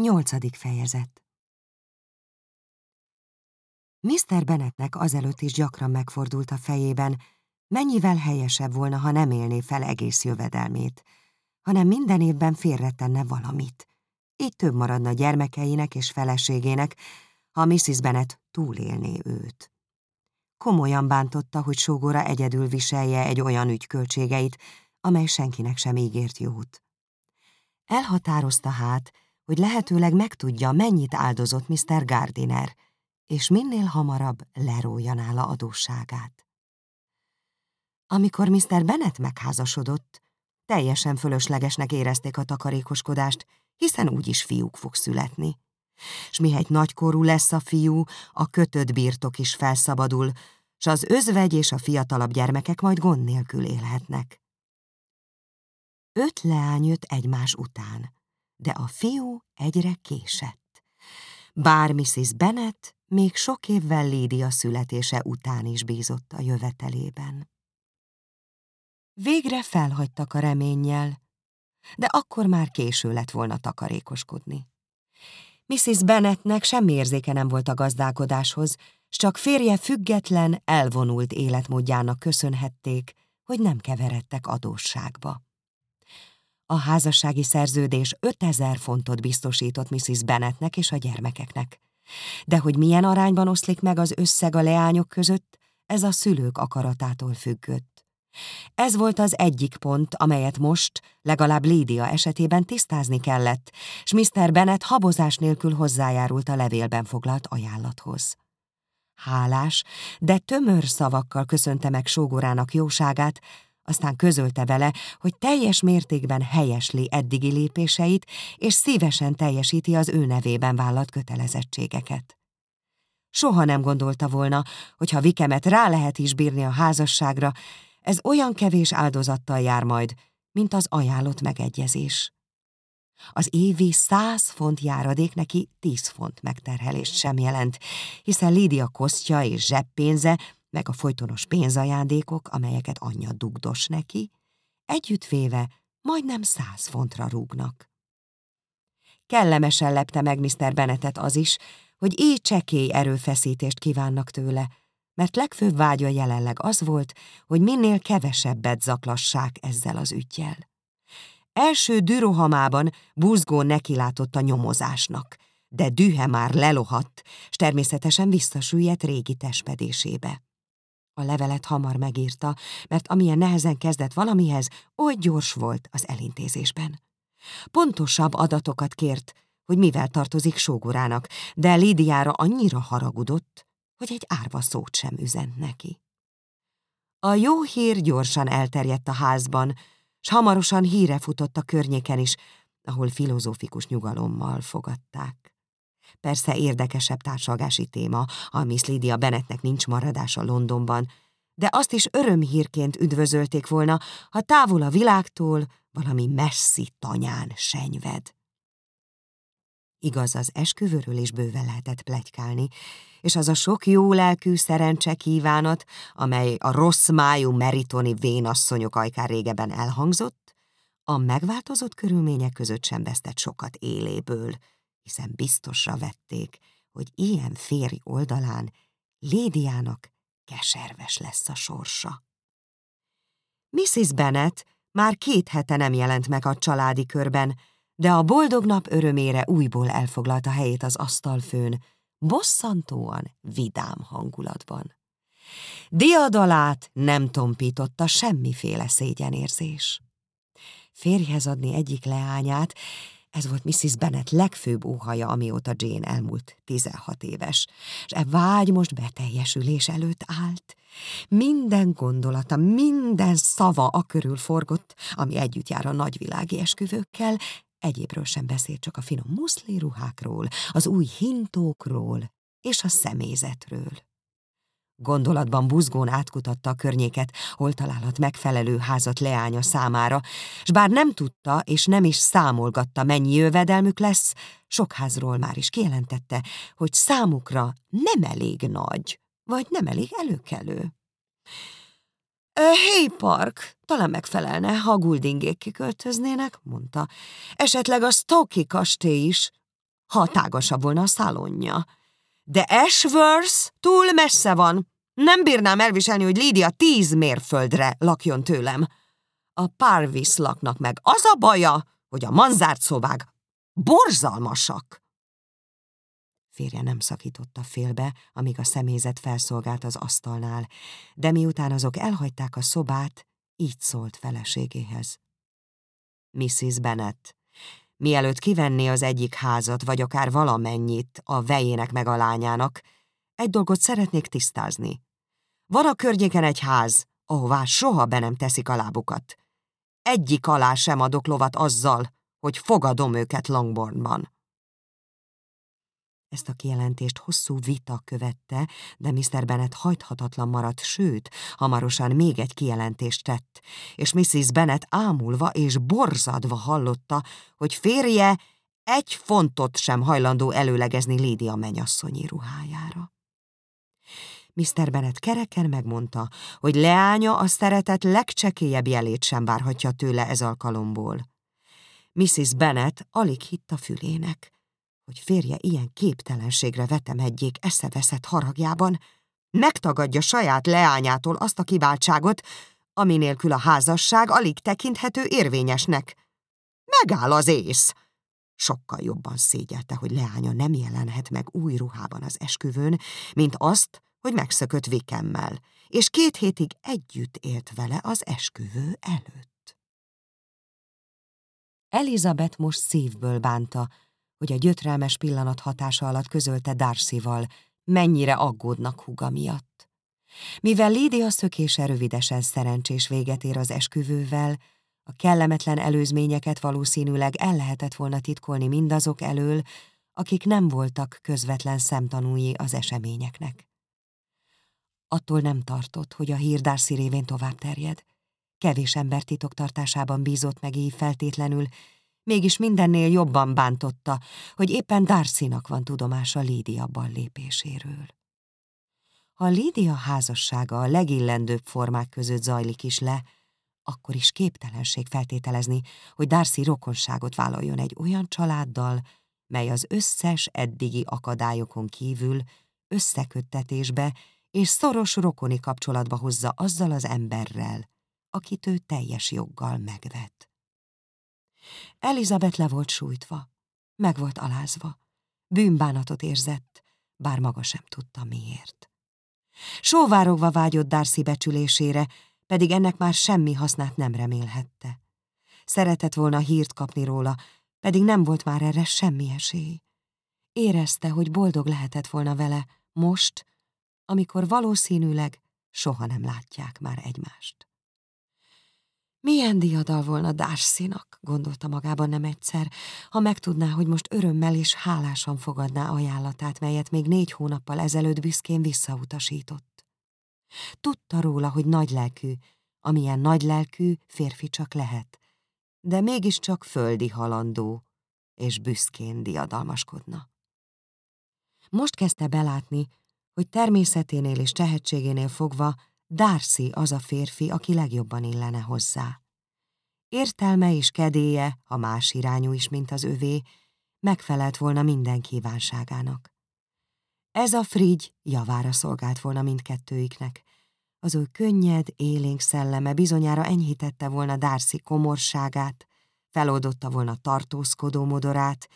Nyolcadik fejezet Mr. Bennetnek azelőtt is gyakran megfordult a fejében, mennyivel helyesebb volna, ha nem élné fel egész jövedelmét, hanem minden évben félretenne valamit. Így több maradna gyermekeinek és feleségének, ha Mrs. Bennet túlélné őt. Komolyan bántotta, hogy sógora egyedül viselje egy olyan ügy amely senkinek sem ígért jót. Elhatározta hát, hogy lehetőleg megtudja, mennyit áldozott Mr. Gardiner, és minél hamarabb lerója nála adósságát. Amikor Mr. Bennet megházasodott, teljesen fölöslegesnek érezték a takarékoskodást, hiszen úgyis fiúk fog születni. S mihelyt nagykorú lesz a fiú, a kötött birtok is felszabadul, s az özvegy és a fiatalabb gyermekek majd gond nélkül élhetnek. Öt leány jött egymás után de a fiú egyre késett. Bár Mrs. Bennet még sok évvel Lídia születése után is bízott a jövetelében. Végre felhagytak a reménnyel, de akkor már késő lett volna takarékoskodni. Mrs. Bennetnek semmi érzéke nem volt a gazdálkodáshoz, s csak férje független, elvonult életmódjának köszönhették, hogy nem keveredtek adósságba. A házassági szerződés 5000 fontot biztosított Mrs. Bennetnek és a gyermekeknek. De hogy milyen arányban oszlik meg az összeg a leányok között, ez a szülők akaratától függött. Ez volt az egyik pont, amelyet most, legalább Lídia esetében tisztázni kellett, s Mr. Bennet habozás nélkül hozzájárult a levélben foglalt ajánlathoz. Hálás, de tömör szavakkal köszönte meg sógorának jóságát, aztán közölte vele, hogy teljes mértékben helyesli eddigi lépéseit, és szívesen teljesíti az ő nevében vállalt kötelezettségeket. Soha nem gondolta volna, hogy ha Vikemet rá lehet is bírni a házasságra, ez olyan kevés áldozattal jár majd, mint az ajánlott megegyezés. Az évi száz font járadék neki tíz font megterhelést sem jelent, hiszen Lídia kosztja és zseppénze meg a folytonos pénzajándékok, amelyeket anyja dugdos neki, együttvéve majdnem száz fontra rúgnak. Kellemesen lepte meg Mr. Bennetet az is, hogy így csekély erőfeszítést kívánnak tőle, mert legfőbb vágya jelenleg az volt, hogy minél kevesebbet zaklassák ezzel az ügyjel. Első dürohamában buzgón nekilátott a nyomozásnak, de dühe már lelohadt, s természetesen visszasüllyedt régi tespedésébe. A levelet hamar megírta, mert amilyen nehezen kezdett valamihez, oly gyors volt az elintézésben. Pontosabb adatokat kért, hogy mivel tartozik sógorának, de Lídiára annyira haragudott, hogy egy árva szót sem üzent neki. A jó hír gyorsan elterjedt a házban, s hamarosan híre futott a környéken is, ahol filozófikus nyugalommal fogadták. Persze érdekesebb társalgási téma, a Miss Lydia Bennetnek nincs maradása Londonban, de azt is örömhírként üdvözölték volna, ha távol a világtól valami messzi tanyán senyved. Igaz, az esküvőről is bőven lehetett plegykálni, és az a sok jó lelkű szerencse kívánat, amely a rossz májú meritoni vénasszonyok ajkár régeben elhangzott, a megváltozott körülmények között sem vesztett sokat éléből, hiszen biztosra vették, hogy ilyen férj oldalán Lédiának keserves lesz a sorsa. Mrs. Bennet már két hete nem jelent meg a családi körben, de a boldog nap örömére újból elfoglalta helyét az asztalfőn, bosszantóan vidám hangulatban. Diadalát nem tompította semmiféle szégyenérzés. Férjhez adni egyik leányát, ez volt Mrs. Bennet legfőbb óhaja, amióta Jane elmúlt 16 éves, és e vágy most beteljesülés előtt állt. Minden gondolata, minden szava a körül forgott, ami együtt jár a nagyvilági esküvőkkel, egyébről sem beszélt csak a finom muszli ruhákról, az új hintókról és a személyzetről. Gondolatban buzgón átkutatta a környéket, hol találhat megfelelő házat leánya számára, s bár nem tudta és nem is számolgatta, mennyi jövedelmük lesz, sok házról már is kijelentette, hogy számukra nem elég nagy, vagy nem elég előkelő. Hey Park, talán megfelelne, ha a guldingék kiköltöznének, mondta. Esetleg a Stoki kastély is, ha tágasabb volna a szalonja. De Ashworth túl messze van. Nem bírnám elviselni, hogy Lídia tíz mérföldre lakjon tőlem. A Parvis laknak meg. Az a baja, hogy a manzárt szobák borzalmasak. Férje nem szakította félbe, amíg a személyzet felszolgált az asztalnál, de miután azok elhagyták a szobát, így szólt feleségéhez. Mrs. Bennet, mielőtt kivenné az egyik házat, vagy akár valamennyit a vejének meg a lányának, egy dolgot szeretnék tisztázni. Van a környéken egy ház, ahová soha be nem teszik a lábukat. Egyik alá sem adok lovat azzal, hogy fogadom őket Longbornban. Ezt a kijelentést hosszú vita követte, de Mr. Bennet hajthatatlan maradt, sőt, hamarosan még egy kijelentést tett, és Mrs. Bennet ámulva és borzadva hallotta, hogy férje egy fontot sem hajlandó előlegezni Lídia menyasszonyi ruhájára. Mr. Bennet kereken megmondta, hogy leánya a szeretet legcsekélyebb jelét sem várhatja tőle ez alkalomból. Mrs. Bennet alig hitt a fülének hogy férje ilyen képtelenségre vetemedjék eszeveszett haragjában, megtagadja saját leányától azt a kiváltságot, ami nélkül a házasság alig tekinthető érvényesnek. Megáll az ész! Sokkal jobban szégyelte, hogy leánya nem jelenhet meg új ruhában az esküvőn, mint azt, hogy megszökött Vikemmel, és két hétig együtt élt vele az esküvő előtt. Elizabeth most szívből bánta, hogy a gyötrelmes pillanat hatása alatt közölte Darcyval, mennyire aggódnak húga miatt. Mivel Lídia szökése rövidesen szerencsés véget ér az esküvővel, a kellemetlen előzményeket valószínűleg el lehetett volna titkolni mindazok elől, akik nem voltak közvetlen szemtanúi az eseményeknek. Attól nem tartott, hogy a hír Darcy révén tovább terjed. Kevés ember titoktartásában bízott meg így feltétlenül, mégis mindennél jobban bántotta, hogy éppen Darcynak van tudomása Lídia lépéséről. Ha Lídia házassága a legillendőbb formák között zajlik is le, akkor is képtelenség feltételezni, hogy Darcy rokonságot vállaljon egy olyan családdal, mely az összes eddigi akadályokon kívül összeköttetésbe és szoros rokoni kapcsolatba hozza azzal az emberrel, akit ő teljes joggal megvet. Elizabeth le volt sújtva, meg volt alázva, bűnbánatot érzett, bár maga sem tudta miért. Sóvárogva vágyott Darcy becsülésére, pedig ennek már semmi hasznát nem remélhette. Szeretett volna hírt kapni róla, pedig nem volt már erre semmi esély. Érezte, hogy boldog lehetett volna vele most, amikor valószínűleg soha nem látják már egymást. Milyen diadal volna Darcynak, gondolta magában nem egyszer, ha megtudná, hogy most örömmel és hálásan fogadná ajánlatát, melyet még négy hónappal ezelőtt büszkén visszautasított. Tudta róla, hogy nagylelkű, amilyen nagylelkű férfi csak lehet, de mégiscsak földi halandó, és büszkén diadalmaskodna. Most kezdte belátni, hogy természeténél és tehetségénél fogva Darcy az a férfi, aki legjobban illene hozzá. Értelme és kedélye, ha más irányú is, mint az övé, megfelelt volna minden kívánságának. Ez a frigy javára szolgált volna mindkettőiknek. Az ő könnyed, élénk szelleme bizonyára enyhítette volna Darcy komorságát, feloldotta volna tartózkodó modorát,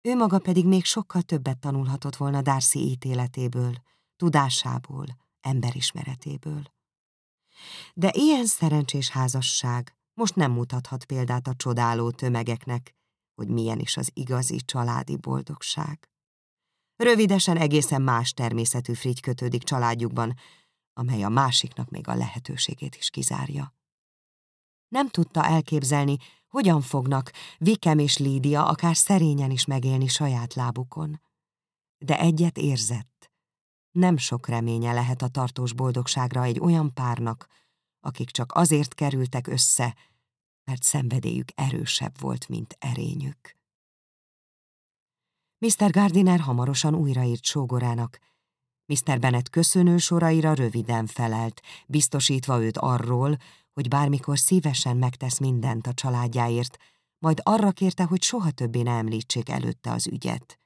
ő maga pedig még sokkal többet tanulhatott volna Darcy ítéletéből, tudásából, emberismeretéből. De ilyen szerencsés házasság most nem mutathat példát a csodáló tömegeknek, hogy milyen is az igazi családi boldogság. Rövidesen egészen más természetű frigy kötődik családjukban, amely a másiknak még a lehetőségét is kizárja. Nem tudta elképzelni, hogyan fognak Vikem és Lídia akár szerényen is megélni saját lábukon. De egyet érzett, nem sok reménye lehet a tartós boldogságra egy olyan párnak, akik csak azért kerültek össze, mert szenvedélyük erősebb volt, mint erényük. Mr. Gardiner hamarosan újraírt sógorának. Mr. Bennet köszönő soraira röviden felelt, biztosítva őt arról, hogy bármikor szívesen megtesz mindent a családjáért, majd arra kérte, hogy soha többé ne említsék előtte az ügyet.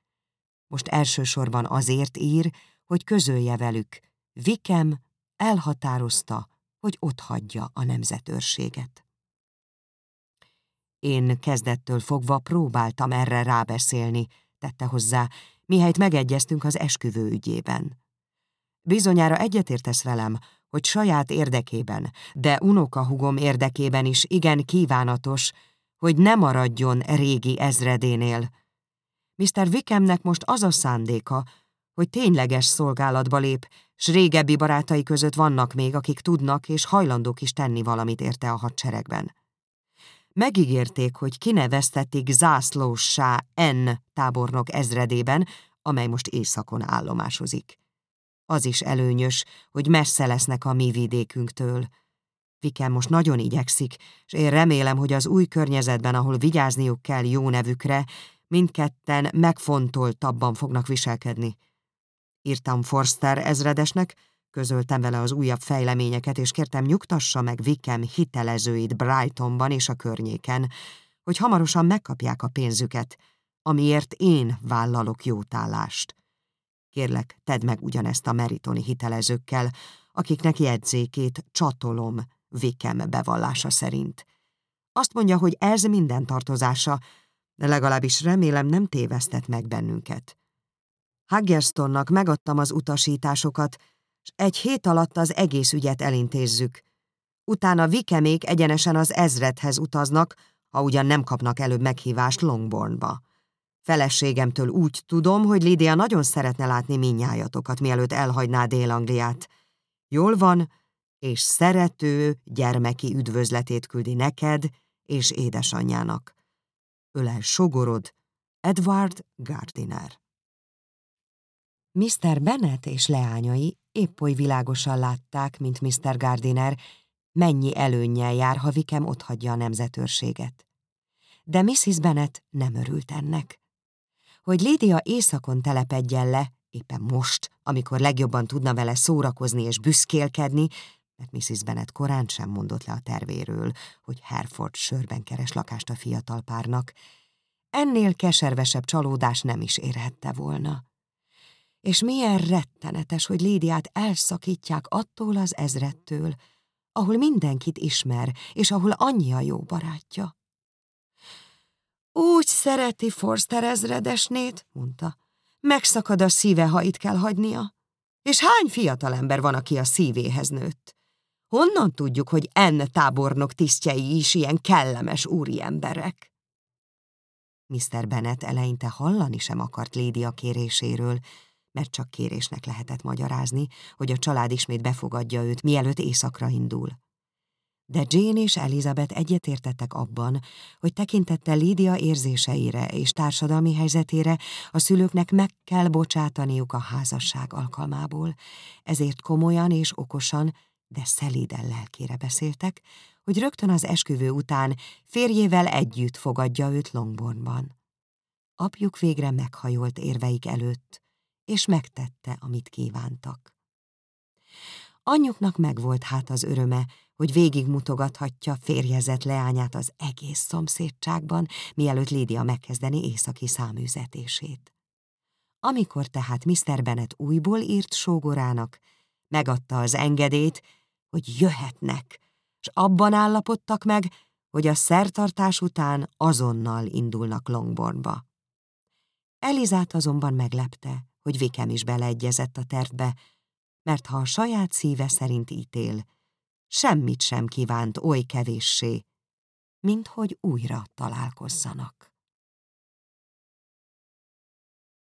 Most elsősorban azért ír, hogy közölje velük. Vikem elhatározta, hogy otthagyja a nemzetőrséget. Én kezdettől fogva próbáltam erre rábeszélni, tette hozzá, mihelyt megegyeztünk az esküvő ügyében. Bizonyára egyetértesz velem, hogy saját érdekében, de unokahugom érdekében is igen kívánatos, hogy ne maradjon régi ezredénél. Mr. Wickemnek most az a szándéka, hogy tényleges szolgálatba lép, s régebbi barátai között vannak még, akik tudnak és hajlandók is tenni valamit érte a hadseregben. Megígérték, hogy kineveztetik zászlóssá N tábornok ezredében, amely most éjszakon állomásozik. Az is előnyös, hogy messze lesznek a mi vidékünktől. Viken most nagyon igyekszik, és én remélem, hogy az új környezetben, ahol vigyázniuk kell jó nevükre, mindketten megfontoltabban fognak viselkedni. Írtam Forster ezredesnek, közöltem vele az újabb fejleményeket, és kértem nyugtassa meg Vikem hitelezőit Brightonban és a környéken, hogy hamarosan megkapják a pénzüket, amiért én vállalok jótállást. Kérlek, tedd meg ugyanezt a meritoni hitelezőkkel, akiknek jegyzékét csatolom Vikem bevallása szerint. Azt mondja, hogy ez minden tartozása, de legalábbis remélem nem tévesztett meg bennünket. Haggerstonnak megadtam az utasításokat, és egy hét alatt az egész ügyet elintézzük. Utána Vikemék egyenesen az ezredhez utaznak, ha ugyan nem kapnak előbb meghívást Longbornba. Feleségemtől úgy tudom, hogy Lídia nagyon szeretne látni minnyájatokat, mielőtt elhagyná Dél-Angliát. Jól van, és szerető gyermeki üdvözletét küldi neked és édesanyjának. Ölel sogorod, Edward Gardiner. Mr. Bennet és leányai épp oly világosan látták, mint Mr. Gardiner, mennyi előnnyel jár, ha Vikem otthagyja a nemzetőrséget. De Mrs. Bennet nem örült ennek. Hogy Lídia éjszakon telepedjen le, éppen most, amikor legjobban tudna vele szórakozni és büszkélkedni, mert Mrs. Bennet korán sem mondott le a tervéről, hogy Hereford sörben keres lakást a fiatal párnak, ennél keservesebb csalódás nem is érhette volna. És milyen rettenetes, hogy Lídiát elszakítják attól az ezrettől, ahol mindenkit ismer, és ahol annyi a jó barátja. Úgy szereti Forster ezredesnét, mondta. Megszakad a szíve, ha itt kell hagynia. És hány fiatalember van, aki a szívéhez nőtt? Honnan tudjuk, hogy en tábornok tisztjei is ilyen kellemes úri emberek? Mr. Bennet eleinte hallani sem akart Lédia kéréséről, mert csak kérésnek lehetett magyarázni, hogy a család ismét befogadja őt, mielőtt éjszakra indul. De Jane és Elizabeth egyetértettek abban, hogy tekintette Lídia érzéseire és társadalmi helyzetére a szülőknek meg kell bocsátaniuk a házasság alkalmából, ezért komolyan és okosan, de szelíden lelkére beszéltek, hogy rögtön az esküvő után férjével együtt fogadja őt Longbornban. Apjuk végre meghajolt érveik előtt, és megtette, amit kívántak. Anyjuknak megvolt hát az öröme, hogy végigmutogathatja férjezett leányát az egész szomszédságban, mielőtt Lídia megkezdeni északi száműzetését. Amikor tehát Mr. Bennet újból írt sógorának, megadta az engedét, hogy jöhetnek, és abban állapodtak meg, hogy a szertartás után azonnal indulnak Longbornba. Elizát azonban meglepte, hogy Vikem is beleegyezett a tervbe, mert ha a saját szíve szerint ítél, semmit sem kívánt oly kevéssé, mint hogy újra találkozzanak.